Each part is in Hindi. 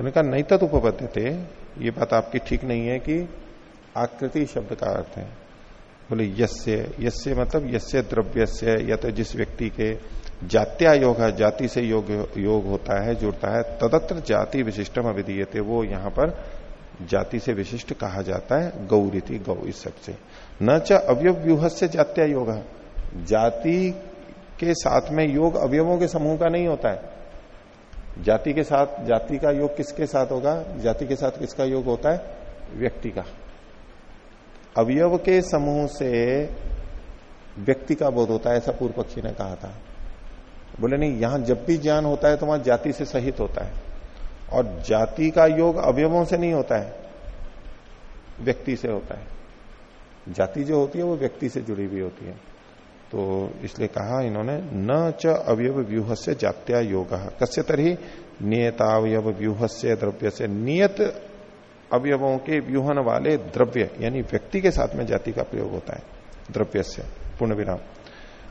उन्होंने कहा, नहीं तत् उपबद्ध थे ये बात आपकी ठीक नहीं है कि आकृति शब्द का अर्थ है। बोले, यस्य यस्य मतलब यस्य द्रव्य से या तो जिस व्यक्ति के जात्या योग है, जाति से योग योग होता है, जुड़ता है, तदत्र जाति विशिष्टम अविधीयते वो यहाँ पर जाति से विशिष्ट कहा जाता है, गौरीति गौ इस सबसे न च अवयव व्यूह से जात्या योग जाति के साथ में योग अवयवों के समूह का नहीं होता है। जाति के साथ, जाति का योग किसके साथ होगा? जाति के साथ किसका योग होता है? व्यक्ति का। अवयव के समूह से व्यक्ति का बोध होता है, ऐसा पूर्व पक्षी ने कहा था। बोले, नहीं, यहाँ जब भी ज्ञान होता है तो वहाँ जाति से सहित होता है। और जाति का योग अवयवों से नहीं होता है, व्यक्ति से होता है। जाति जो होती है, वो व्यक्ति से जुड़ी हुई होती है। तो इसलिए कहा इन्होंने, न च अवयव व्यूह से जात्या योग। कस्य तरही? नियतावयव व्यूह से द्रव्य से नियत अवयवों के व्यूहन वाले द्रव्य, यानी व्यक्ति के साथ में जाति का प्रयोग होता है द्रव्य से पूर्ण विराम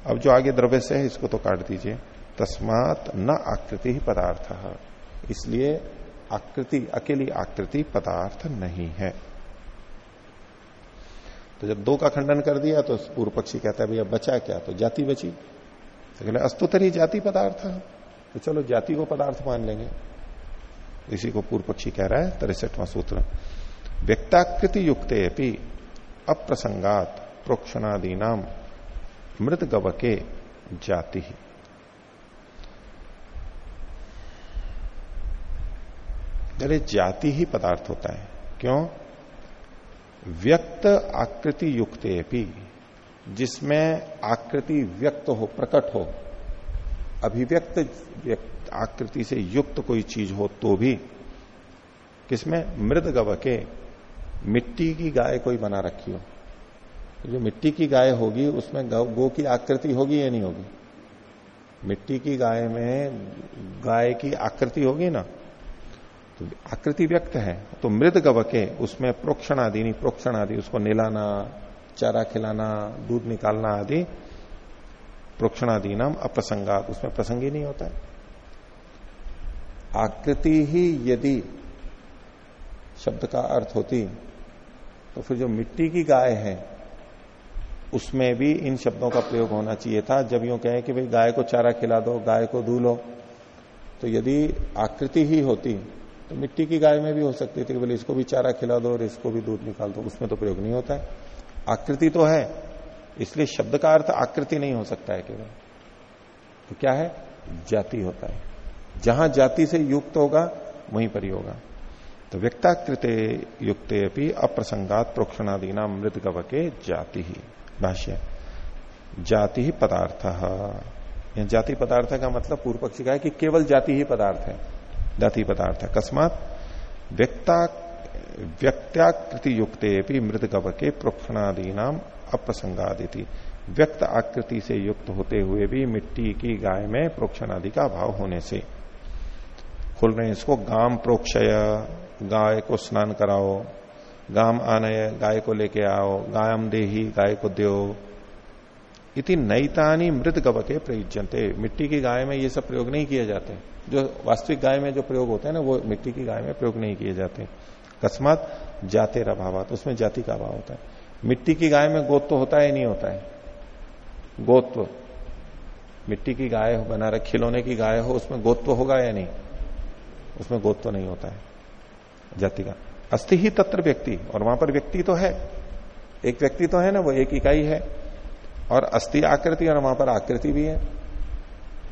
अब जो आगे द्रव्य से है, इसको तो काट दीजिए। तस्मात न आकृति ही पदार्थ। इसलिए आकृति, अकेली आकृति पदार्थ नहीं है। तो जब दो का खंडन कर दिया तो पूर्व पक्षी कहता है, भैया, बचा क्या? तो जाति बची। तो कहले अस्तुतरी जाति पदार्थ तो चलो, जाति को पदार्थ मान लेंगे। इसी को पूर्व पक्षी कह रहा है, तिरसठवां सूत्र। व्यक्ताकृति युक्त अप्रसंगात प्रोक्षणादी नाम मृत गवके जाति। ही जाति ही पदार्थ होता है। क्यों? व्यक्त आकृति युक्त जिसमें आकृति व्यक्त हो प्रकट हो अभिव्यक्त व्यक्त आकृति से युक्त कोई चीज़ हो तो भी किसमें? मृद गव के मिट्टी की गाय कोई बना रखी हो। तो जो मिट्टी की गाय होगी उसमें गौ, गो की आकृति होगी या नहीं होगी? मिट्टी की गाय में गाय की आकृति होगी ना? तो आकृति व्यक्त है तो मृद गवके उसमें प्रोक्षण आदि, नहीं, प्रोक्षण आदि, उसको निलाना, चारा खिलाना, दूध निकालना आदि, प्रोक्षण आदि नाम अप्रसंगात उसमें प्रसंग ही नहीं होता है। आकृति ही यदि शब्द का अर्थ होती तो फिर जो मिट्टी की गाय है, उसमें भी इन शब्दों का प्रयोग होना चाहिए था। जब यूँ कहें कि भाई गाय को चारा खिला दो, गाय को धू लो तो यदि आकृति ही होती तो मिट्टी की गाय में भी हो सकती थी कि बोले इसको भी चारा खिला दो और इसको भी दूध निकाल दो, उसमें तो प्रयोग नहीं होता है। आकृति तो है, इसलिए शब्द का अर्थ आकृति नहीं हो सकता है केवल। तो क्या है? जाति होता है। जहाँ जाति से युक्त होगा, वहीं पर ही होगा। तो व्यक्ताकृत युक्त अपनी अप्रसंगात प्रोक्षणादि नाम मृत गव के जाति ही। भाष्य। जाति ही पदार्थ। जाति पदार्थ का मतलब पूर्व पक्षी का है कि केवल जाति ही पदार्थ है। जाति पदार्थ है अकस्मात व्यक्ता व्यक्त्याकृति युक्त गव के प्रोक्षणादि नाम अप्रसंगादिति। व्यक्त आकृति से युक्त होते हुए भी मिट्टी की गाय में प्रोक्षण आदि का अभाव होने से। खोल रहे हैं इसको, गाम प्रोक्षय, गाय को स्नान कराओ, गाम आनय, गाय को लेके आओ, गायम देही, गाय को दो। इति नईतानी मृत गव के प्रयुजनते मिट्टी की गाय में ये सब प्रयोग नहीं किए जाते। जो वास्तविक गाय में जो प्रयोग होते हैं ना, वो मिट्टी की गाय में प्रयोग नहीं किए जाते। अकस्मात जाते अभाव तो उसमें जाति का अभाव होता है। मिट्टी की गाय में गोत्व होता है नहीं होता है? गोत्व। मिट्टी की गाय हो, बना रहे, खिलौने की गाय हो, उसमें गोत्व होगा या नहीं? उसमें गोत्व नहीं होता है। जाति का। अस्थि ही तत्र व्यक्ति, और वहाँ पर व्यक्ति तो है। एक व्यक्ति तो है ना, वो एक इकाई है। और अस्थि आकृति, और वहाँ पर आकृति भी है।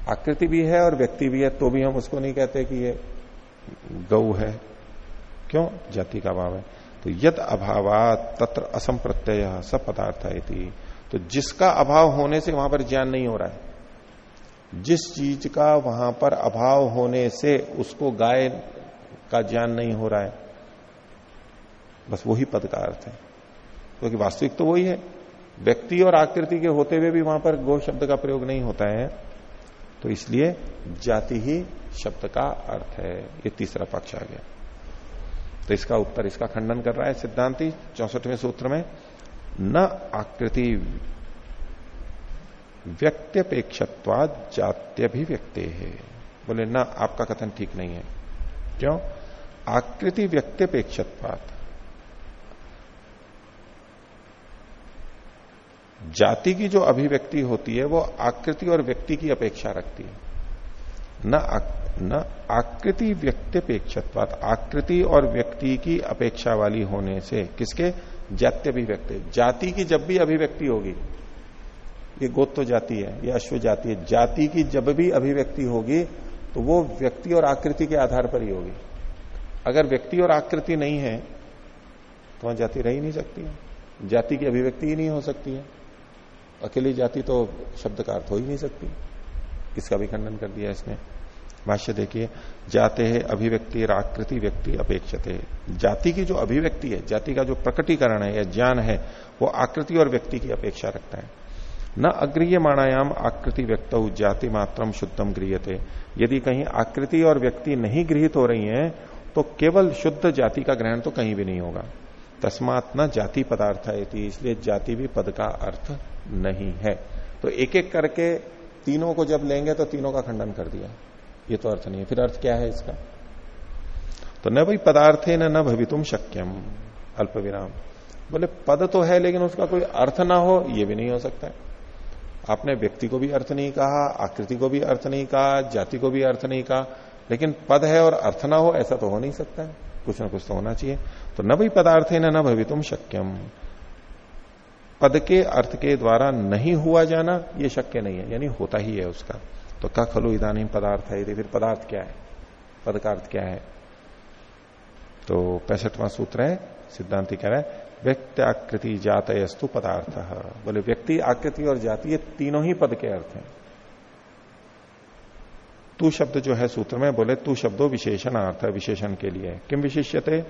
आकृति भी है और व्यक्ति भी है तो भी हम उसको नहीं कहते कि ये गौ है। क्यों? जाति का अभाव है। तो यद अभाव तत्र असम प्रत्यय सब पदार्थ है तो जिसका अभाव होने से वहाँ पर ज्ञान नहीं हो रहा है। जिस चीज़ का वहाँ पर अभाव होने से उसको गाय का ज्ञान नहीं हो रहा है, बस वही पद का अर्थ है। क्योंकि तो वास्तविक तो वही है। व्यक्ति और आकृति के होते हुए भी वहाँ पर गो शब्द का प्रयोग नहीं होता है। तो इसलिए जाति ही शब्द का अर्थ है। ये तीसरा पक्ष आ गया। तो इसका उत्तर, इसका खंडन कर रहा है सिद्धांति चौसठवें सूत्र में। न आकृति व्यक्त्यपेक्षत्वाद जात्यभिव्यक्ते है। बोले, न, आपका कथन ठीक नहीं है। क्यों? आकृति व्यक्तिपेक्षत्वात जाति की जो अभिव्यक्ति होती है, वो आकृति और व्यक्ति की अपेक्षा रखती है। न न आकृति व्यक्तिपेक्षत्वात, आकृति और व्यक्ति की अपेक्षा वाली होने से किसके? जाति अभिव्यक्ति जाति की जब भी अभिव्यक्ति होगी, ये गोत्व तो जाति है, ये अश्व जाति है, जाति की जब भी अभिव्यक्ति होगी तो वो व्यक्ति और आकृति के आधार पर ही होगी। अगर व्यक्ति और आकृति नहीं है तो वहाँ जाति रह ही नहीं सकती जाति की अभिव्यक्ति ही नहीं हो सकती है। अकेली जाति तो शब्द का अर्थ हो ही नहीं सकती। इसका भी खंडन कर दिया इसने? भाष्य देखिए, जाते है अभिव्यक्ति आकृति व्यक्ति अपेक्षते जाति की जो अभिव्यक्ति है, जाति का जो प्रकटीकरण है या ज्ञान है, वो आकृति और व्यक्ति की अपेक्षा रखता है। न अग्रीय माणायाम आकृति व्यक्त जाति मात्रम शुद्धम गृहते यदि कहीं आकृति और व्यक्ति नहीं गृहित हो रही है तो केवल शुद्ध जाति का ग्रहण तो कहीं भी नहीं होगा। तस्मात न जाति पदार्थ है इसलिए जाति भी पद का अर्थ नहीं है। तो एक एक करके तीनों को जब लेंगे तो तीनों का खंडन कर दिया। ये तो अर्थ नहीं है। फिर अर्थ क्या है इसका? तो न भाई पदार्थे न भवितुम शक्यम अल्प विराम बोले, पद तो है, लेकिन उसका कोई अर्थ ना हो, ये भी नहीं हो सकता। है आपने व्यक्ति को भी अर्थ नहीं कहा, आकृति को भी अर्थ नहीं कहा, जाति को भी अर्थ नहीं कहा, लेकिन पद है और अर्थ ना हो, ऐसा तो हो नहीं सकता। है कुछ ना कुछ तो होना चाहिए। तो न भी पदार्थ है न भवितुम शक्यम पद के अर्थ के द्वारा नहीं हुआ जाना ये शक्य नहीं है, यानी होता ही है उसका। तो का खलु इधानी पदार्थ है फिर पदार्थ क्या है? पद का अर्थ क्या है? तो पैंसठवां सूत्र है, सिद्धांति कह रहा है व्यक्ति आकृति जातयस्तु पदार्थ। बोले, व्यक्ति, आकृति और जाति, ये तीनों ही पद के अर्थ हैं। तू शब्द जो है सूत्र में, बोले, तू शब्दों विशेषण अर्थ विशेषण के लिए। किम विशेष्यते?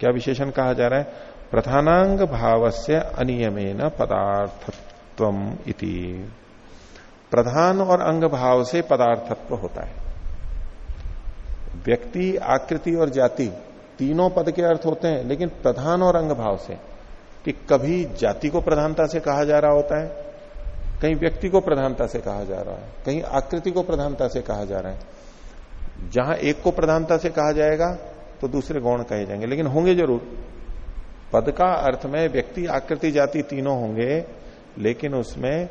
क्या विशेषण कहा जा रहा है? प्रधानांग भाव से अनियमेन पदार्थत्व इति। प्रधान और अंग भाव से पदार्थत्व होता है। व्यक्ति, आकृति और जाति तीनों पद के अर्थ होते हैं, लेकिन प्रधान और अंग भाव से कि कभी जाति को प्रधानता से कहा जा रहा होता है, कहीं व्यक्ति को प्रधानता से कहा जा रहा है, कहीं आकृति को प्रधानता से कहा जा रहा है। जहाँ एक को प्रधानता से कहा जाएगा तो दूसरे गौण कहे जाएँगे, लेकिन होंगे ज़रूर। पद का अर्थ में व्यक्ति आकृति जाति तीनों होंगे, लेकिन उसमें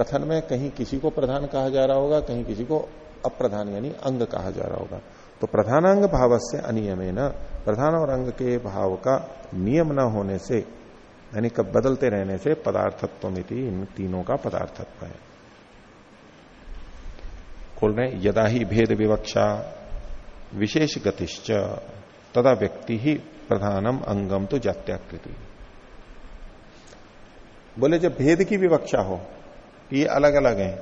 कथन में कहीं किसी को प्रधान कहा जा रहा होगा, कहीं किसी को अप्रधान यानी अंग कहा जा रहा होगा। तो प्रधानांग भाव से अनियम न प्रधान और अंग के भाव का नियम न होने से, यानी कब बदलते रहने से पदार्थत्व मिति इन तीनों का पदार्थत्व है। खोल रहे यदा ही भेद विवक्षा विशेष गतिश्च। तदा व्यक्ति ही प्रधानम अंगम तो जात्याकृति। बोले, जब भेद की विवक्षा हो कि ये अलग अलग है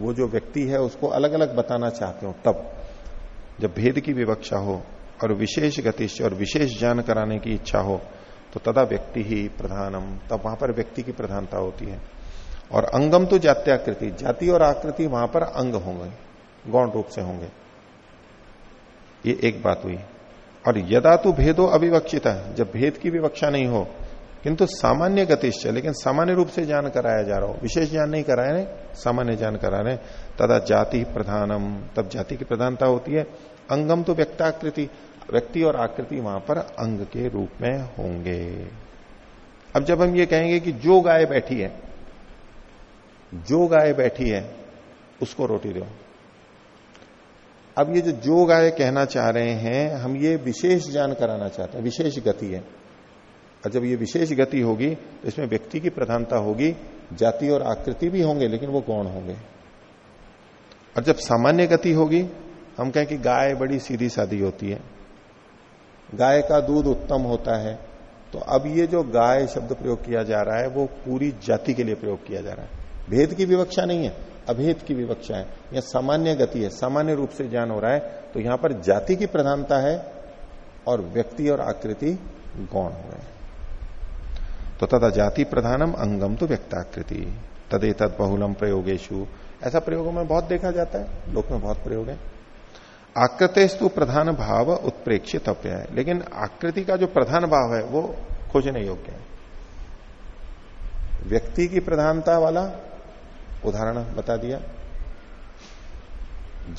वो जो व्यक्ति है, उसको अलग अलग बताना चाहते हो, तब जब भेद की विवक्षा हो और विशेष गतिश और विशेष ज्ञान कराने की इच्छा हो तो तदा व्यक्ति ही प्रधानम, तब वहाँ पर व्यक्ति की प्रधानता होती है। और अंगम तो जात्याकृति, जाति और आकृति वहाँ पर अंग होंगे, गौण रूप से होंगे। ये एक बात हुई। और यदा तो भेदो अविवक्षित, जब भेद की विवक्षा नहीं हो, किंतु सामान्य गतिश्च लेकिन सामान्य रूप से ज्ञान कराया जा रहा हो, विशेष ज्ञान नहीं कराया रहे सामान्य ज्ञान करा रहे तदा जाति प्रधानम, तब जाति की प्रधानता होती है। अंगम तो व्यक्ताकृति, व्यक्ति और आकृति वहाँ पर अंग के रूप में होंगे। अब जब हम ये कहेंगे कि जो गाय बैठी है, जो गाय बैठी है, उसको रोटी दो। अब ये जो जो गाय कहना चाह रहे हैं, हम ये विशेष ज्ञान कराना चाहते हैं, विशेष गति है। और जब ये विशेष गति होगी तो इसमें व्यक्ति की प्रधानता होगी, जाति और आकृति भी होंगे, लेकिन वो गौण होंगे? और जब सामान्य गति होगी, हम कहें कि गाय बड़ी सीधी सादी होती है। गाय का दूध उत्तम होता है तो अब ये जो गाय शब्द प्रयोग किया जा रहा है, वो पूरी जाति के लिए प्रयोग किया जा रहा है। भेद की विवक्षा नहीं है। अभेद की विवक्षा है यह सामान्य गति है, सामान्य रूप से ज्ञान हो रहा है तो यहाँ पर जाति की प्रधानता है और व्यक्ति और आकृति गौण हो गए तो तथा जाति प्रधानम अंगम तो व्यक्ताकृति, तदे तद बहुलम प्रयोगेशु ऐसा प्रयोगों में बहुत देखा जाता है, लोक में बहुत प्रयोग है। आकृतेस्तु प्रधान भाव उत्प्रेक्षित है, लेकिन आकृति का जो प्रधान भाव है, वो खोजने योग्य है। व्यक्ति की प्रधानता वाला उदाहरण बता दिया।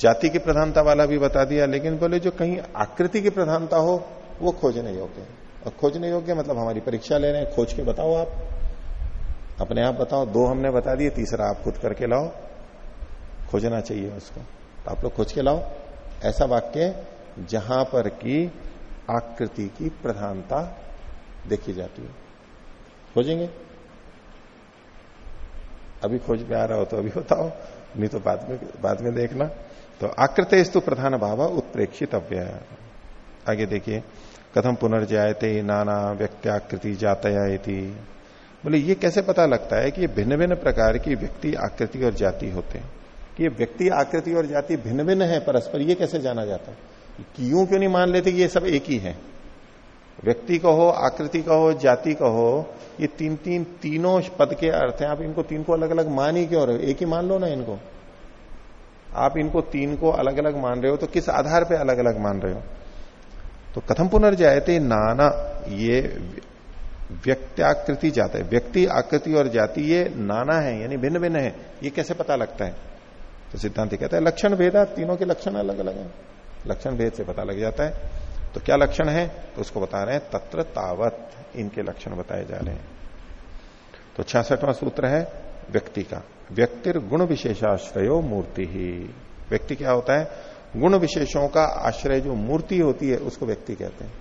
जाति की प्रधानता वाला भी बता दिया, लेकिन बोले जो कहीं आकृति की प्रधानता हो, वो खोजने योग्य और खोजने योग्य मतलब हमारी परीक्षा ले रहे हैं, खोज के बताओ आप। अपने आप बताओ, दो हमने बता दिए, तीसरा आप खुद करके लाओ। खोजना चाहिए उसको। तो आप लोग खोज के लाओ। ऐसा वाक्य जहाँ पर की आकृति की प्रधानता देखी जाती है। खोजेंगे? अभी खोज में आ रहा हो तो अभी बताओ, नहीं तो बाद में बाद में देखना। तो आकृत स्तु प्रधान भाव उत्प्रेक्षित अव्यय आगे देखिए, कथम पुनर्जायते नाना व्यक्त्याकृति जातया बोले, ये कैसे पता लगता है कि भिन्न भिन्न प्रकार की व्यक्ति, आकृति और जाति होते हैं? कि ये व्यक्ति, आकृति और जाति भिन्न भिन्न है परस्पर, ये कैसे जाना जाता है? क्यों क्यों नहीं मान लेते कि ये सब एक ही है? व्यक्ति कहो आकृति कहो जाति कहो ये तीन तीन, तीनों पद के अर्थ हैं। आप इनको तीन को अलग अलग मान ही क्यों रहे हो? एक ही मान लो ना इनको। आप इनको तीन को अलग अलग मान रहे हो तो किस आधार पे अलग अलग मान रहे हो? तो कथम पुनर्जायते नाना, ये व्यक्त्याकृति जाता है। व्यक्ति, आकृति और जाति, ये नाना है, यानी भिन्न भिन्न है। ये कैसे पता लगता है? तो सिद्धांत कहता है, लक्षण भेदा, तीनों के लक्षण अलग अलग है। लक्षण भेद से पता लग जाता है। तो क्या लक्षण है? तो उसको बता रहे हैं, तत्र तावत। इनके लक्षण बताए जा रहे हैं। तो छियासठवां सूत्र है, व्यक्ति का। व्यक्तिर गुण विशेषाश्रयो मूर्ति ही। व्यक्ति क्या होता है? गुण विशेषों का आश्रय जो मूर्ति होती है, उसको व्यक्ति कहते हैं।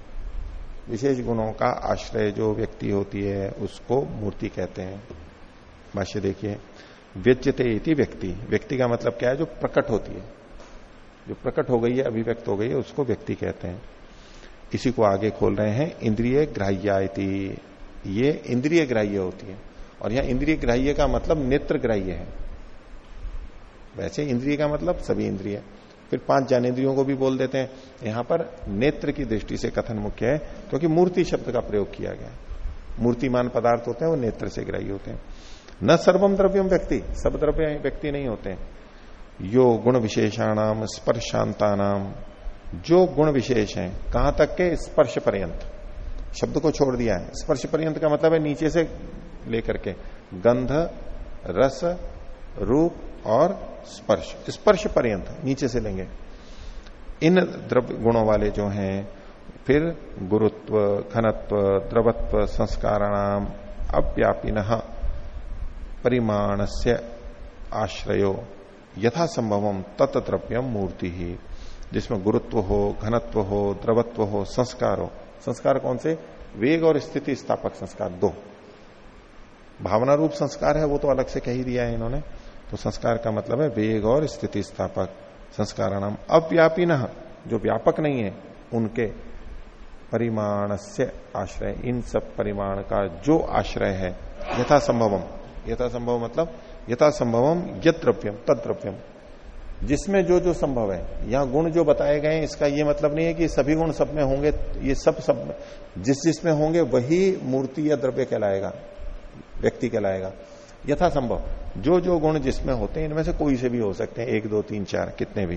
विशेष गुणों का आश्रय जो व्यक्ति होती है, उसको मूर्ति कहते हैं। भाष्य देखिए, व्यज्यते इति व्यक्ति। व्यक्ति का मतलब क्या है? जो प्रकट होती है। जो प्रकट हो गई है, अभिव्यक्त हो गई है, उसको व्यक्ति कहते हैं। इसी को आगे खोल रहे हैं, इंद्रिय ग्राह्याति ये इंद्रिय ग्राह्य होती है। और यहाँ इंद्रिय ग्राह्य का मतलब नेत्र ग्राह्य है। वैसे इंद्रिय का मतलब सभी इंद्रिय। फिर पाँच ज्ञानेन्द्रियों को भी बोल देते हैं। यहाँ पर नेत्र की दृष्टि से कथन मुख्य है, क्योंकि मूर्ति शब्द का प्रयोग किया गया मूर्तिमान पदार्थ होते हैं, वो नेत्र से ग्राह्य होते हैं। न सर्वम द्रव्यम व्यक्ति, सब द्रव्य व्यक्ति नहीं होते यो गुण विशेषाणाम स्पर्शांता नाम जो गुण विशेष हैं, कहाँ तक के स्पर्श पर्यंत। शब्द को छोड़ दिया है। स्पर्श पर्यंत का मतलब है नीचे से लेकर के। गंध, रस, रूप और स्पर्श। स्पर्श पर्यंत, नीचे से लेंगे। इन द्रव्य गुणों वाले जो हैं, फिर गुरुत्व, घनत्व, द्रवत्व, संस्काराणाम, अव्यापिन परिमाण से आश्रयो यथा संभवम तत्द्रव्यम मूर्ति। ही जिसमें गुरुत्व हो, घनत्व हो, द्रवत्व हो, संस्कार हो। संस्कार कौन से? वेग और स्थिति स्थापक संस्कार, दो। भावना रूप संस्कार है, वो तो अलग से कह ही दिया है इन्होंने। तो संस्कार का मतलब है वेग और स्थिति स्थापक संस्कार नाम अव्यापी न जो व्यापक नहीं है, उनके परिमाण से आश्रय। इन सब परिमाण का जो आश्रय है यथा संभवम यथा संभव मतलब यथा संभवम यद द्रव्यम तद द्रव्यम जिसमें जो जो संभव है, यहाँ गुण जो बताए गए हैं, इसका ये मतलब नहीं है कि सभी गुण सब में होंगे, ये सब सब जिस जिसमें होंगे, वही मूर्ति या द्रव्य कहलाएगा, व्यक्ति कहलाएगा। यथा संभव जो जो गुण जिसमें होते हैं, इनमें से कोई से भी हो सकते हैं, एक, दो, तीन, चार, कितने भी।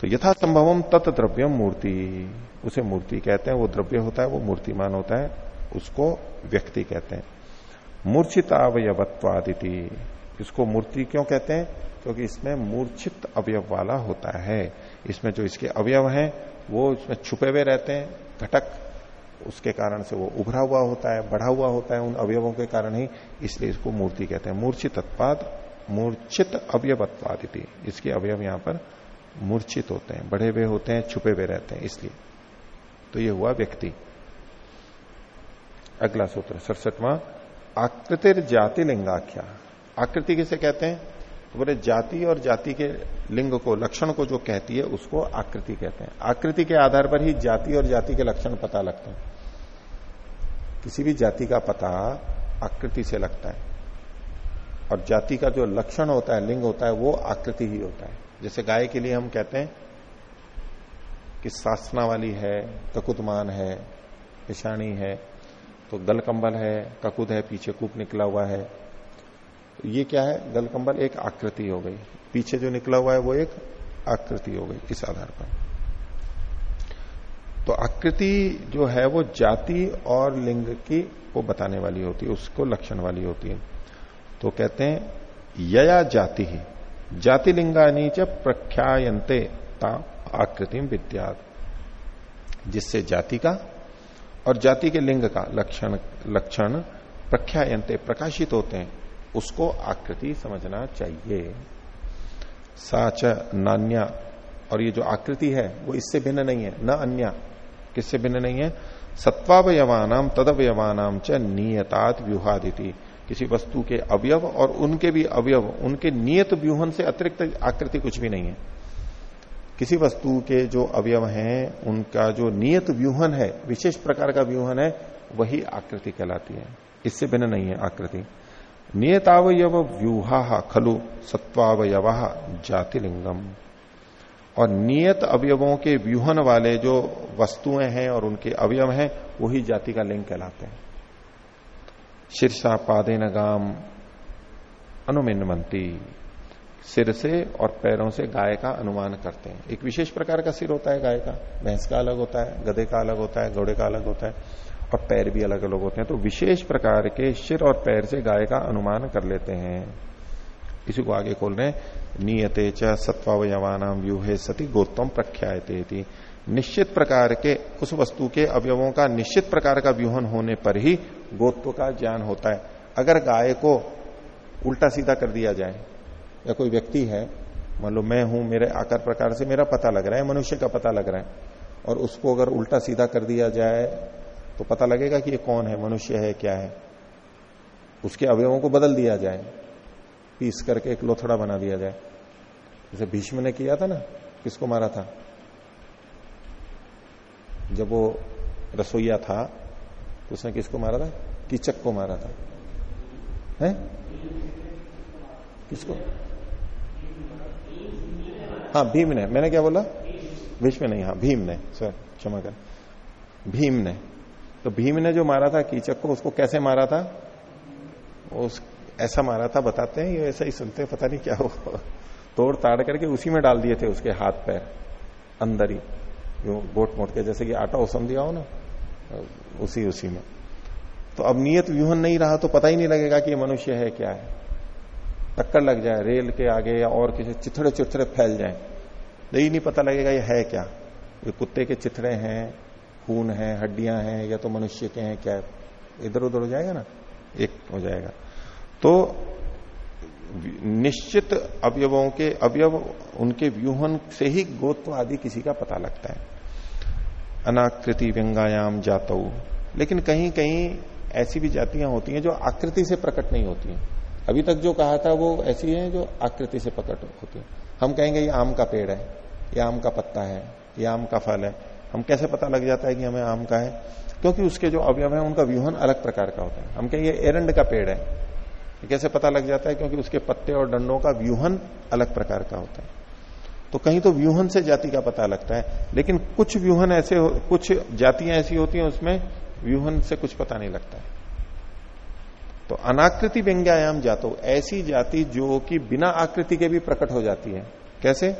तो यथा तत् द्रव्यम मूर्ति, उसे मूर्ति कहते हैं, वो द्रव्य होता है, वो मूर्तिमान होता है, उसको व्यक्ति कहते हैं। मूर्छितावयवत्वादिति। इसको मूर्ति क्यों कहते हैं? क्योंकि इसमें मूर्छित अवयव वाला होता है। इसमें जो इसके अवयव हैं, वो इसमें छुपे हुए रहते हैं, घटक। उसके कारण से वो उभरा हुआ होता है, बढ़ा हुआ होता है उन अवयवों के कारण ही, इसलिए इसको मूर्ति कहते हैं। मूर्छित उत्पाद मूर्छित अवयवत्वादिति इसके अवयव यहाँ पर मूर्छित होते हैं, बढ़े हुए होते हैं, छुपे हुए रहते हैं, इसलिए। तो ये हुआ व्यक्ति। अगला सूत्र, सड़सठवा। आकृतिर जाति लिंगाख्या आकृति किसे कहते हैं? तो बोले, जाति और जाति के लिंग को, लक्षण को जो कहती है, उसको आकृति कहते हैं। आकृति के आधार पर ही जाति और जाति के लक्षण पता लगते हैं। किसी भी जाति का पता आकृति से लगता है। और जाति का जो लक्षण होता है, लिंग होता है, वो आकृति ही होता है। जैसे गाय के लिए हम कहते हैं कि सासना वाली है, ककुतमान है, पिशाणी है तो गल कंबल है ककुद है, पीछे कूप निकला हुआ है। ये क्या है? गल कंबल एक आकृति हो गई। पीछे जो निकला हुआ है, वो एक आकृति हो गई इस आधार पर। तो आकृति जो है, वो जाति और लिंग की को बताने वाली होती है, उसको लक्षण वाली होती है। तो कहते हैं, यया जाति ही जाति लिंगानी च प्रख्यायंते आकृति विद्या जिससे जाति का और जाति के लिंग का लक्षण लक्षण प्रख्यायंते प्रकाशित होते हैं। उसको आकृति समझना चाहिए। साच नान्या। और ये जो आकृति है, वो इससे भिन्न नहीं है। न अन्य। किससे भिन्न नहीं है? सत्वावयवानाम तदवयवानाम च नियतात व्यूहादिति। किसी वस्तु के अवयव और उनके भी अवयव, उनके नियत व्यूहन से अतिरिक्त आकृति कुछ भी नहीं है। किसी वस्तु के जो अवयव हैं, उनका जो नियत व्यूहन है, विशेष प्रकार का व्यूहन है, वही आकृति कहलाती है। इससे भिन्न नहीं है आकृति। नियतावयव व्यूहा खलु सत्वावयव जातिलिंगम। और नियत अवयवों के व्यूहन वाले जो वस्तुएँ हैं और उनके अवयव हैं, वही जाति का लिंग कहलाते हैं। शीर्षा पादे नाम अनुमिनमंती सिर से और पैरों से गाय का अनुमान करते हैं। एक विशेष प्रकार का सिर होता है गाय का। भैंस का अलग होता है, गधे का अलग होता है, घोड़े का अलग होता है और पैर भी अलग अलग होते हैं। तो विशेष प्रकार के सिर और पैर से गाय का अनुमान कर लेते हैं। इसी को आगे खोल रहे नियते च सत्वावयवानाम व्यूहे सती गोत्तम प्रख्याते निश्चित प्रकार के, उस वस्तु के अवयवों का निश्चित प्रकार का व्यूहन होने पर ही गोत्व का ज्ञान होता है। अगर गाय को उल्टा सीधा कर दिया जाए या कोई व्यक्ति है, मान लो मैं हूँ, मेरे आकार प्रकार से मेरा पता लग रहा है, मनुष्य का पता लग रहा है, और उसको अगर उल्टा सीधा कर दिया जाए तो पता लगेगा कि ये कौन है, मनुष्य है, क्या है? उसके अवयवों को बदल दिया जाए, पीस करके एक लोथड़ा बना दिया जाए। जैसे भीष्म ने किया था ना, किसको मारा था? जब वो रसोईया था तो उसने किसको मारा था? कीचक को मारा था। है? किसको? हाँ भीम ने। मैंने क्या बोला? विश्व नहीं हाँ भीम ने। सर, क्षमा कर। भीम ने। तो भीम ने जो मारा था कीचक को, उसको कैसे मारा था? उस, ऐसा मारा था, बताते हैं, ये ऐसा ही सुनते हैं, पता नहीं क्या हो तोड़ ताड़ करके उसी में डाल दिए थे उसके हाथ पैर, अंदर ही। जो बोट मोट के, जैसे कि आटा उसम दिया हो ना, उसी उसी में। तो अब नियत व्यूहन नहीं रहा तो पता ही नहीं लगेगा कि ये मनुष्य है, क्या है। टक्कर लग जाए, रेल के आगे या और किसी चिथड़े चिथड़े फैल जाए। यही नहीं पता लगेगा ये है क्या। ये कुत्ते के चिथड़े हैं, खून है, हड्डियाँ हैं, या तो मनुष्य के हैं, क्या? इधर उधर हो जाएगा ना? एक हो जाएगा। तो निश्चित अवयवों के, अवयव उनके व्यूहन से ही गोत्व आदि किसी का पता लगता है। अनाकृति व्यंगायाम जातव लेकिन कहीं कहीं ऐसी भी जातियाँ होती हैं जो आकृति से प्रकट नहीं होती हैं। अभी तक जो कहा था वो ऐसी है जो आकृति से प्रकट होती है। हम कहेंगे, ये आम का पेड़ है, ये आम का पत्ता है, ये आम का फल है। हम कैसे पता लग जाता है कि हमें आम का है? क्योंकि उसके जो अवयव है, उनका व्यूहन अलग प्रकार का होता है। हम कहेंगे, एरंड का पेड़ है। कैसे पता लग जाता है? क्योंकि उसके पत्ते और डंडों का व्यूहन अलग प्रकार का होता है। तो कहीं तो व्यूहन से जाति का पता लगता है, लेकिन कुछ व्यूहन ऐसे कुछ जातियाँ ऐसी होती हैं, उसमें व्यूहन से कुछ पता नहीं लगता है। तो अनाकृति व्यंग्यायाम जातो। ऐसी जाति जो कि बिना आकृति के भी प्रकट हो जाती है। कैसे?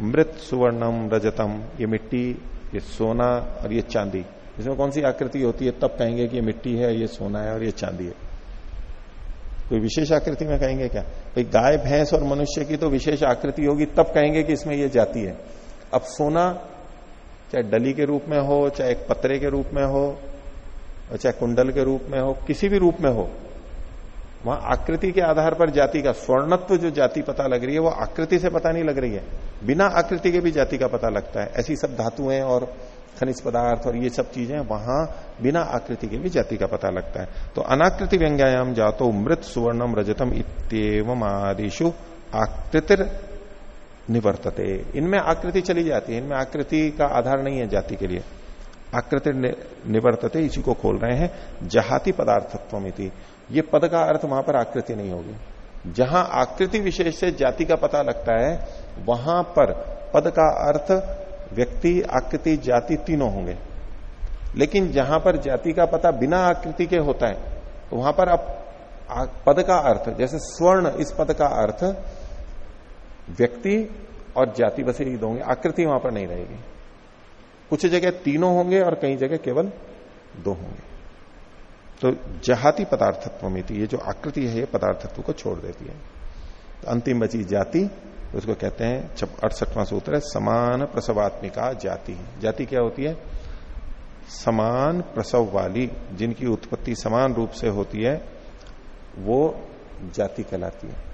मृत सुवर्णम रजतम, ये मिट्टी, ये सोना और ये चांदी। इसमें कौन सी आकृति होती है? तब कहेंगे कि ये मिट्टी है, ये सोना है और ये चांदी है। कोई विशेष आकृति में कहेंगे क्या? भाई गाय, भैंस और मनुष्य की तो विशेष आकृति होगी, तब कहेंगे कि इसमें ये जाति है। अब सोना, चाहे डली के रूप में हो, चाहे एक पत्रे के रूप में हो चाहे कुंडल के रूप में हो, किसी भी रूप में हो वहाँ आकृति के आधार पर जाति का स्वर्णत्व जो जाति पता लग रही है, वो आकृति से पता नहीं लग रही है। बिना आकृति के भी जाति का पता लगता है। ऐसी सब धातुएँ और खनिज पदार्थ और ये सब चीज़ें वहाँ बिना आकृति के भी जाति का पता लगता है। तो अनाकृति व्यंग्यायाम जातो मृत सुवर्णम रजतम इतम आदिशु आकृतिर निवर्तते। इनमें आकृति चली जाती है। इनमें आकृति का आधार नहीं है जाति के लिए। आकृति निवर्तते, इसी को खोल रहे हैं, जहाती पदार्थत्व ये पद का अर्थ वहाँ पर आकृति नहीं होगी। जहाँ आकृति विशेष से जाति का पता लगता है, वहाँ पर पद का अर्थ व्यक्ति, आकृति, जाति तीनों होंगे। लेकिन जहाँ पर जाति का पता बिना आकृति के होता है तो वहाँ पर अब पद का अर्थ, जैसे स्वर्ण, इस पद का अर्थ व्यक्ति और जाति बस ही दोगे आकृति वहाँ पर नहीं रहेगी। कुछ जगह तीनों होंगे और कई जगह केवल दो होंगे। तो जहाती पदार्थत्व में थी ये जो आकृति है, ये पदार्थत्व को छोड़ देती है। तो अंतिम बची जाति, उसको कहते हैं अड़सठवां सूत्र है, समान प्रसवात्मिका जाति। जाति क्या होती है? समान प्रसव वाली, जिनकी उत्पत्ति समान रूप से होती है, वो जाति कहलाती है।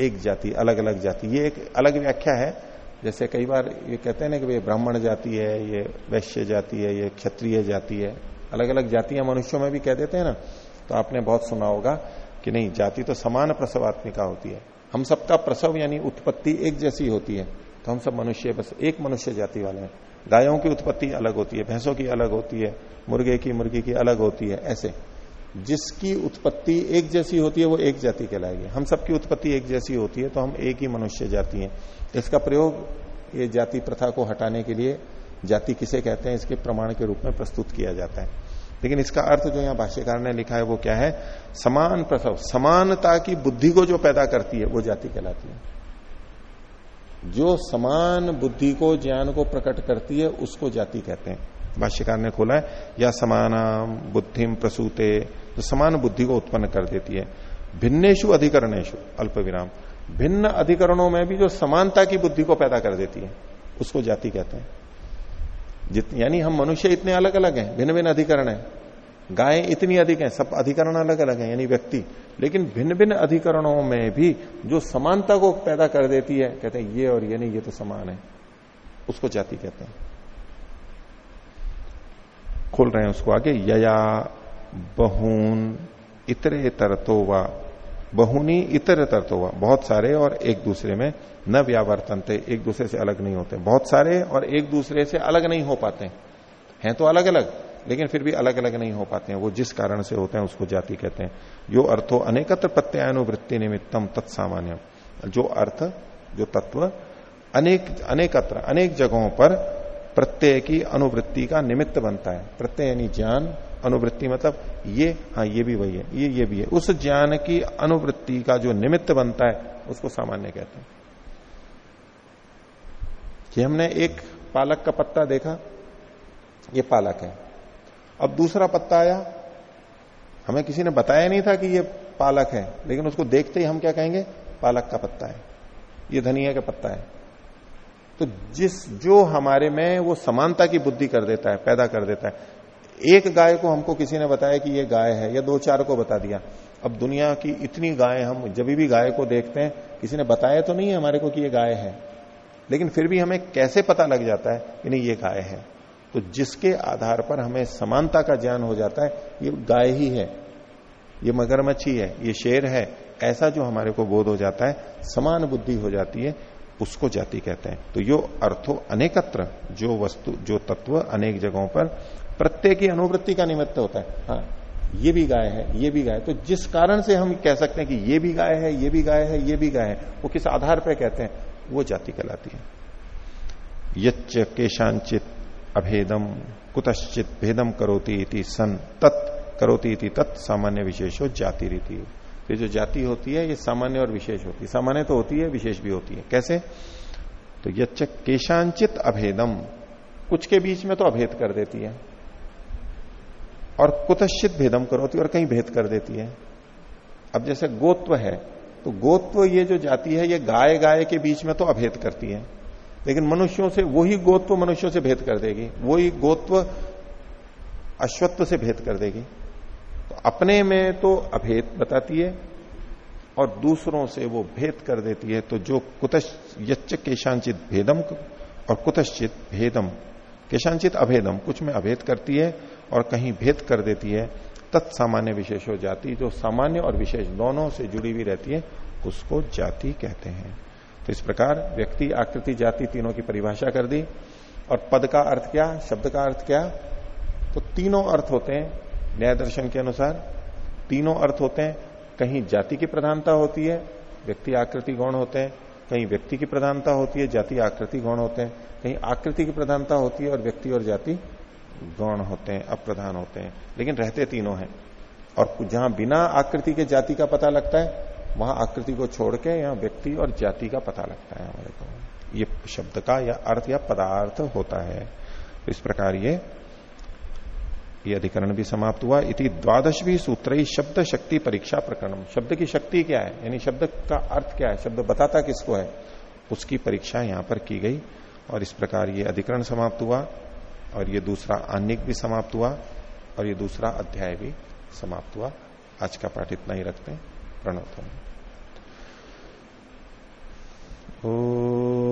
एक जाति अलग अलग जाति। ये एक अलग व्याख्या है जैसे कई बार ये कहते हैं ना कि ये ब्राह्मण जाति है, ये वैश्य जाति है, ये क्षत्रिय जाति है। अलग अलग जातियाँ मनुष्यों में भी कह देते हैं ना। तो आपने बहुत सुना होगा कि नहीं, जाति तो समान प्रसवात्मिका होती है। हम सबका प्रसव यानी उत्पत्ति एक जैसी होती है। तो हम सब मनुष्य, बस एक मनुष्य जाति वाले हैं। गायों की उत्पत्ति अलग होती है, भैंसों की अलग होती है, मुर्गे की, मुर्गी की अलग होती है, ऐसे। जिसकी उत्पत्ति एक जैसी होती है, वो एक जाति कहलाएगी। हम सबकी उत्पत्ति एक जैसी होती है तो हम एक ही मनुष्य जाति हैं। इसका प्रयोग ये जाति प्रथा को हटाने के लिए जाति किसे कहते हैं, इसके प्रमाण के रूप में प्रस्तुत किया जाता है। लेकिन इसका अर्थ जो यहाँ भाष्यकार ने लिखा है, वो क्या है? समान प्रसव, समानता की बुद्धि को जो पैदा करती है, वो जाति कहलाती है। जो समान बुद्धि को, ज्ञान को प्रकट करती है, उसको जाति कहते हैं। भाष्यकार ने खोला है, या समाना बुद्धिम प्रसूते तो समान बुद्धि को उत्पन्न कर देती है। भिन्नेशु अधिकरणेशु अल्प विराम भिन्न अधिकरणों में भी जो समानता की बुद्धि को पैदा कर देती है, उसको जाति कहते हैं। जितनी यानी हम मनुष्य इतने अलग अलग हैं भिन्न भिन्न अधिकरण है। गाय इतनी अधिक है, सब अधिकरण अलग अलग है, यानी व्यक्ति। लेकिन भिन्न भिन्न अधिकरणों में भी जो समानता को पैदा कर देती है, कहते हैं, ये और ये नहीं, ये तो समान है। उसको जाति कहते हैं। खोल रहे हैं उसको आगे, यया बहून इतरे तरतो व। बहुनी इतर तरतो व। बहुत सारे और एक दूसरे में न व्यावर्तनते, एक दूसरे से अलग नहीं होते। बहुत सारे और एक दूसरे से अलग नहीं हो पाते। हैं तो अलग अलग लेकिन फिर भी अलग अलग नहीं हो पाते हैं। वो जिस कारण से होते हैं, उसको जाति कहते हैं। जो अर्थो अनेकत्र प्रत्यानुवृत्ति निमित्तम तत्सामान्य जो अर्थ, जो तत्व अनेक, अनेकत्र, अनेक जगहों पर प्रत्यय की अनुवृत्ति का निमित्त बनता है। प्रत्यय यानी ज्ञान, अनुवृत्ति मतलब ये हाँ ये भी वही है, ये ये भी है। उस ज्ञान की अनुवृत्ति का जो निमित्त बनता है, उसको सामान्य कहते हैं। कि हमने एक पालक का पत्ता देखा, ये पालक है। अब दूसरा पत्ता आया, हमें किसी ने बताया नहीं था कि ये पालक है, लेकिन उसको देखते ही हम क्या कहेंगे? पालक का पत्ता है। ये धनिया का पत्ता है। तो जिस, जो हमारे में वो समानता की बुद्धि कर देता है, पैदा कर देता है। एक गाय को हमको किसी ने बताया कि ये गाय है, या दो चार को बता दिया। अब दुनिया की इतनी गाय हम जब भी गाय को देखते हैं, किसी ने बताया तो नहीं है हमारे को कि ये गाय है। लेकिन फिर भी हमें कैसे पता लग जाता है कि नहीं, ये गाय है? तो जिसके आधार पर हमें समानता का ज्ञान हो जाता है, ये गाय ही है। ये मगरमच्छी है ये शेर है। ऐसा जो हमारे को बोध हो जाता है, समान बुद्धि हो जाती है। उसको जाति कहते हैं। तो यो अर्थो अनेकत्र, जो वस्तु, जो तत्व अनेक जगहों पर प्रत्येक की अनुवृत्ति का निमित्त होता है। हाँ ये भी गाय है, ये भी गाय तो जिस कारण से हम कह सकते हैं कि ये भी गाय है, ये भी गाय है, ये भी गाय है, वो किस आधार पर कहते हैं? वो जाति कहलाती है। यच्च केशांचित अभेदम कुतश्चित भेदम करोती सन तत्, करोती तत् सामान्य विशेषो जाति रीति ये जो जाति होती है, ये सामान्य और विशेष होती है। सामान्य तो होती है, विशेष भी होती है। कैसे? तो यच्च केशांचित अभेदम। कुछ के बीच में तो अभेद कर देती है। और कुतश्चित भेदम करोती और कहीं भेद कर देती है। अब जैसे गोत्व है तो गोत्व ये जो जाति है, ये गाय गाय के बीच में तो अभेद करती है। लेकिन मनुष्यों से वही गोत्व मनुष्यों से भेद कर देगी। वही गोत्व अश्वत्व से भेद कर देगी। तो अपने में तो अभेद बताती है और दूसरों से वो भेद कर देती है। तो जो कुतश यच्च केशांचित भेदम और कुतश्चित भेदम केशांचित अभेदम, कुछ में अभेद करती है और कहीं भेद कर देती है, तत्सामान्य विशेष हो जाती जो सामान्य और विशेष दोनों से जुड़ी हुई रहती है, उसको जाति कहते हैं। तो इस प्रकार व्यक्ति आकृति जाति तीनों की परिभाषा कर दी। और पद का अर्थ क्या, शब्द का अर्थ क्या तो तीनों अर्थ होते हैं। न्याय दर्शन के अनुसार तीनों अर्थ होते हैं। कहीं जाति की प्रधानता होती है, व्यक्ति आकृति गौण होते हैं। कहीं व्यक्ति की प्रधानता होती है, जाति आकृति गौण होते हैं। कहीं आकृति की प्रधानता होती है और व्यक्ति और जाति गौण होते हैं, अप्रधान होते हैं। लेकिन रहते तीनों हैं। और जहाँ बिना आकृति के जाति का पता लगता है, वहाँ आकृति को छोड़ के यहाँ व्यक्ति और जाति का पता लगता है हमारे को। ये शब्द का या अर्थ या पदार्थ होता है। इस प्रकार ये ये अधिकरण भी समाप्त हुआ। इति द्वादशवी सूत्र ही शब्द शक्ति परीक्षा प्रकरण शब्द की शक्ति क्या है? यानी शब्द का अर्थ क्या है? शब्द बताता किसको है? उसकी परीक्षा यहाँ पर की गई और इस प्रकार ये अधिकरण समाप्त हुआ और ये दूसरा आनिक भी समाप्त हुआ और ये दूसरा अध्याय भी समाप्त हुआ। आज का पाठ इतना ही रखते हैं। प्रणव ओ